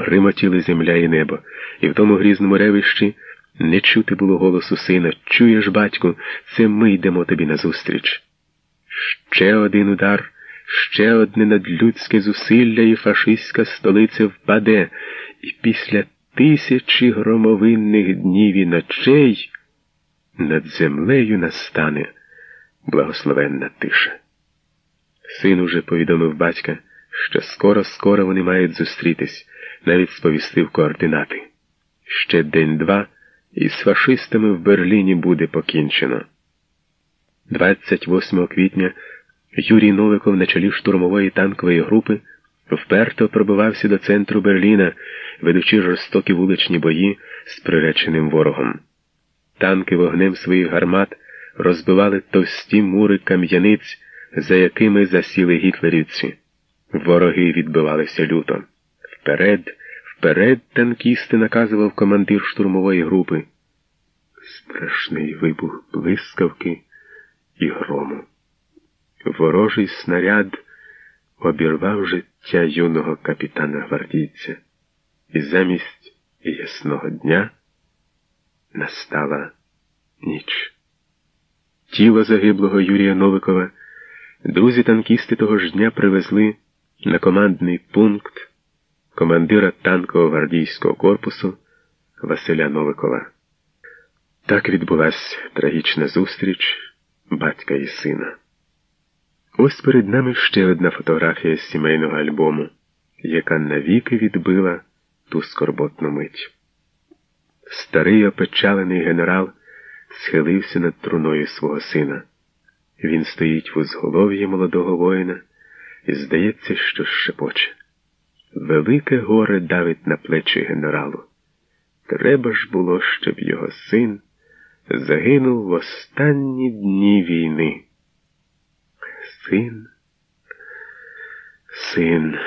Гримотіли земля і небо, і в тому грізному ревищі не чути було голосу сина. Чуєш, батьку, це ми йдемо тобі назустріч. Ще один удар, ще одне надлюдське зусилля, і фашистська столиця впаде, і після тисячі громовинних днів і ночей над землею настане благословенна тиша. Син уже повідомив батька, що скоро-скоро вони мають зустрітись, навіть сповістив координати. Ще день-два, і з фашистами в Берліні буде покінчено. 28 квітня Юрій Новиков на чолі штурмової танкової групи вперто пробивався до центру Берліна, ведучи жорстокі вуличні бої з приреченим ворогом. Танки вогнем своїх гармат розбивали товсті мури кам'яниць, за якими засіли гітлерівці. Вороги відбивалися люто. Вперед, вперед, танкісти наказував командир штурмової групи. Страшний вибух блискавки і грому. Ворожий снаряд обірвав життя юного капітана гвардійця, і замість ясного дня настала ніч. Тіло загиблого Юрія Новикова друзі танкісти того ж дня привезли на командний пункт командира танкового гвардійського корпусу Василя Новикова. Так відбулася трагічна зустріч батька і сина. Ось перед нами ще одна фотографія з сімейного альбому, яка навіки відбила ту скорботну мить. Старий опечалений генерал схилився над труною свого сина. Він стоїть в узголов'ї молодого воїна і здається, що шепоче. Велике горе давить на плечі генералу. Треба ж було, щоб його син загинув в останні дні війни. Син, син,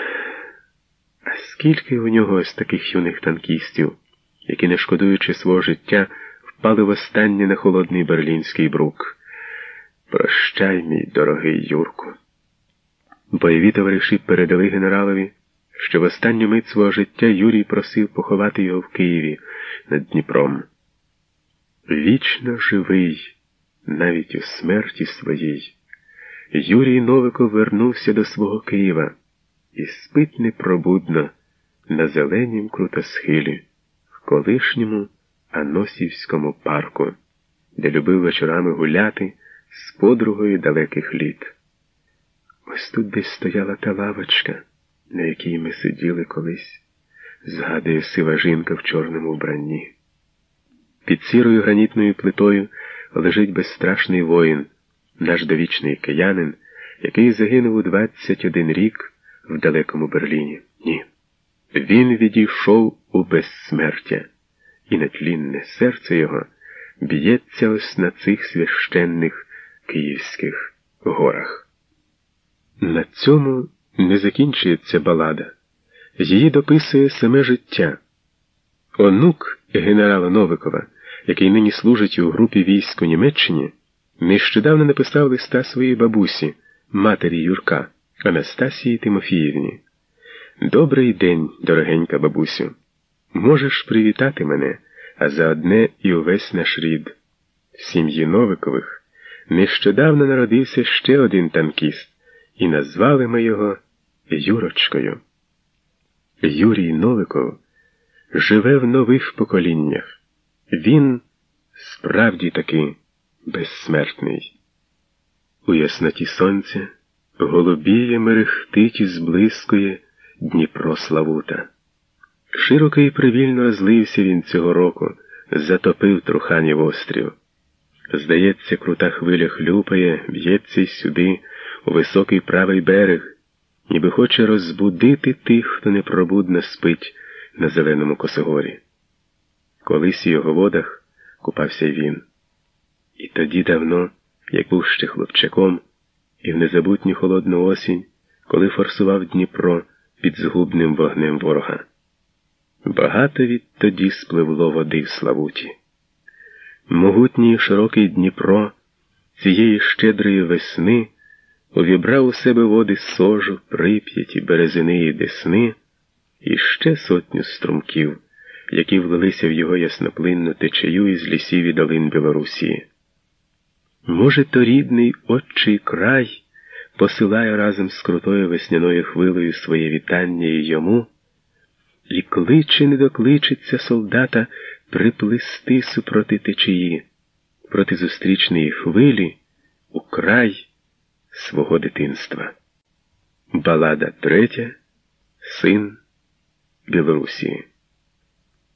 а скільки у нього ось таких юних танкістів, які, не шкодуючи свого життя, впали востаннє на холодний берлінський брук. Прощай, мій дорогий Юрку. Бойові товариші передали генералові, що в останню мить свого життя Юрій просив поховати його в Києві над Дніпром. Вічно живий, навіть у смерті своїй, Юрій Новиков вернувся до свого Києва і спить непробудно на зеленім крутосхилі, в колишньому Аносівському парку, де любив вечорами гуляти з подругою далеких літ. Ось тут десь стояла та лавочка, на якій ми сиділи колись, згадує сива жінка в чорному вбранні. Під сірою гранітною плитою лежить безстрашний воїн, наш довічний киянин, який загинув у 21 рік в далекому Берліні. Ні. Він відійшов у безсмертя і нетлінне серце його б'ється ось на цих священних київських горах. На цьому не закінчується балада, її дописує саме життя. Онук генерала Новикова, який нині служить у групі військ у Німеччині, нещодавно написав листа своїй бабусі, матері Юрка, Анастасії Тимофіївні. Добрий день, дорогенька бабусю. Можеш привітати мене, а заодне і увесь наш рід. В сім'ї Новикових нещодавно народився ще один танкіст, і назвали ми його Юрочкою. Юрій Новиков живе в нових поколіннях. Він справді таки безсмертний. У ясноті сонця голубіє мерехтить і зблискує Дніпро Славута. Широко і привільно розлився він цього року, затопив Труханів острів. Здається, крута хвиля хлюпає, б'ється й сюди, у високий правий берег, ніби хоче розбудити тих, хто непробудно спить на зеленому косогорі. Колись у його водах купався він. І тоді давно, як був ще хлопчаком, і в незабутню холодну осінь, коли форсував Дніпро під згубним вогнем ворога. Багато відтоді спливло води в Славуті. Могутній широкий Дніпро цієї щедрої весни увібрав у себе води сожу, прип'яті, березини і десни, і ще сотню струмків, які влилися в його ясноплинну течею із лісів і долин Білорусі. Може, то рідний отчий край посилає разом з крутою весняною хвилею своє вітання і йому, і кличе не докличеться солдата приплисти супроти течії, проти зустрічної хвилі у край свого дитинства. Балада третя, син Білорусі.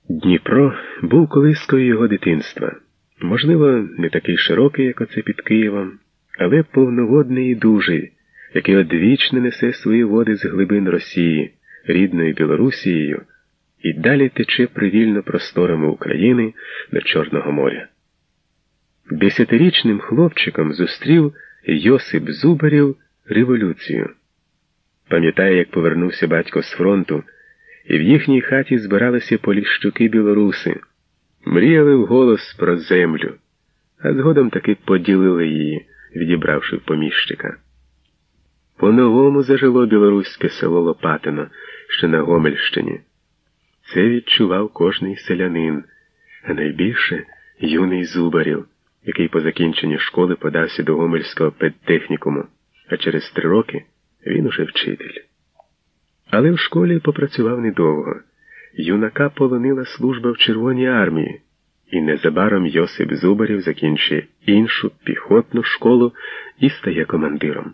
Дніпро був колискою його дитинства. Можливо, не такий широкий, як оце під Києвом, але повноводний і дужий, який одвічно несе свої води з глибин Росії, рідною Білорусією, і далі тече привільно просторами України до Чорного моря. Десятирічним хлопчиком зустрів Йосип Зубарів революцію. Пам'ятає, як повернувся батько з фронту, і в їхній хаті збиралися поліщуки білоруси, мріяли вголос про землю, а згодом таки поділили її, відібравши поміщика. По-новому зажило білоруське село Лопатино, що на Гомельщині. Це відчував кожний селянин, а найбільше юний Зубарів, який по закінченні школи подався до Гомельського педтехнікуму, а через три роки він уже вчитель. Але в школі попрацював недовго. Юнака полонила служба в Червоній армії, і незабаром Йосип Зубарів закінчує іншу піхотну школу і стає командиром.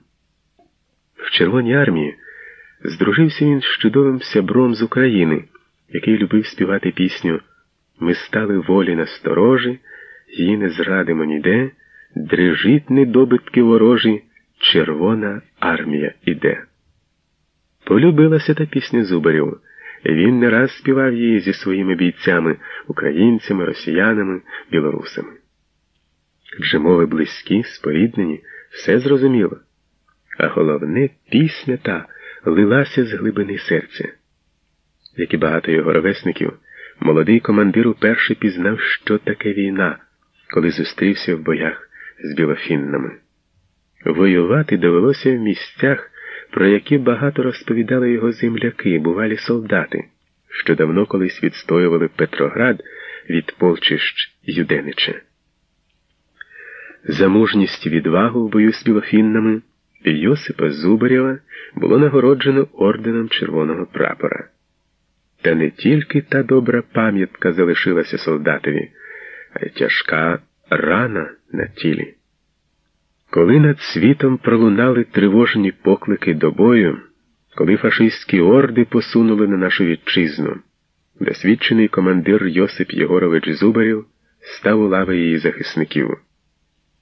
В Червоній армії здружився він з чудовим сябром з України, який любив співати пісню Ми стали волі насторожі, її не зрадимо ніде, дрижить недобитки ворожі, Червона армія іде. Полюбилася та пісня Зубарів. Він не раз співав її зі своїми бійцями, українцями, росіянами, білорусами. Адже мови близькі, споріднені, все зрозуміло. А головне, пісня та лилася з глибини серця. Як і багато його ровесників, молодий командир уперше пізнав, що таке війна, коли зустрівся в боях з білофіннами. Воювати довелося в місцях про які багато розповідали його земляки, бувалі солдати, що давно колись відстоювали Петроград від полчищ Юденича. За мужність і відвагу в бою з білофіннами Йосипа Зубарєва було нагороджено орденом Червоного прапора. Та не тільки та добра пам'ятка залишилася солдатові, тяжка рана на тілі. Коли над світом пролунали тривожні поклики до бою, коли фашистські орди посунули на нашу вітчизну, досвідчений командир Йосип Єгорович Зубарів став у лави її захисників.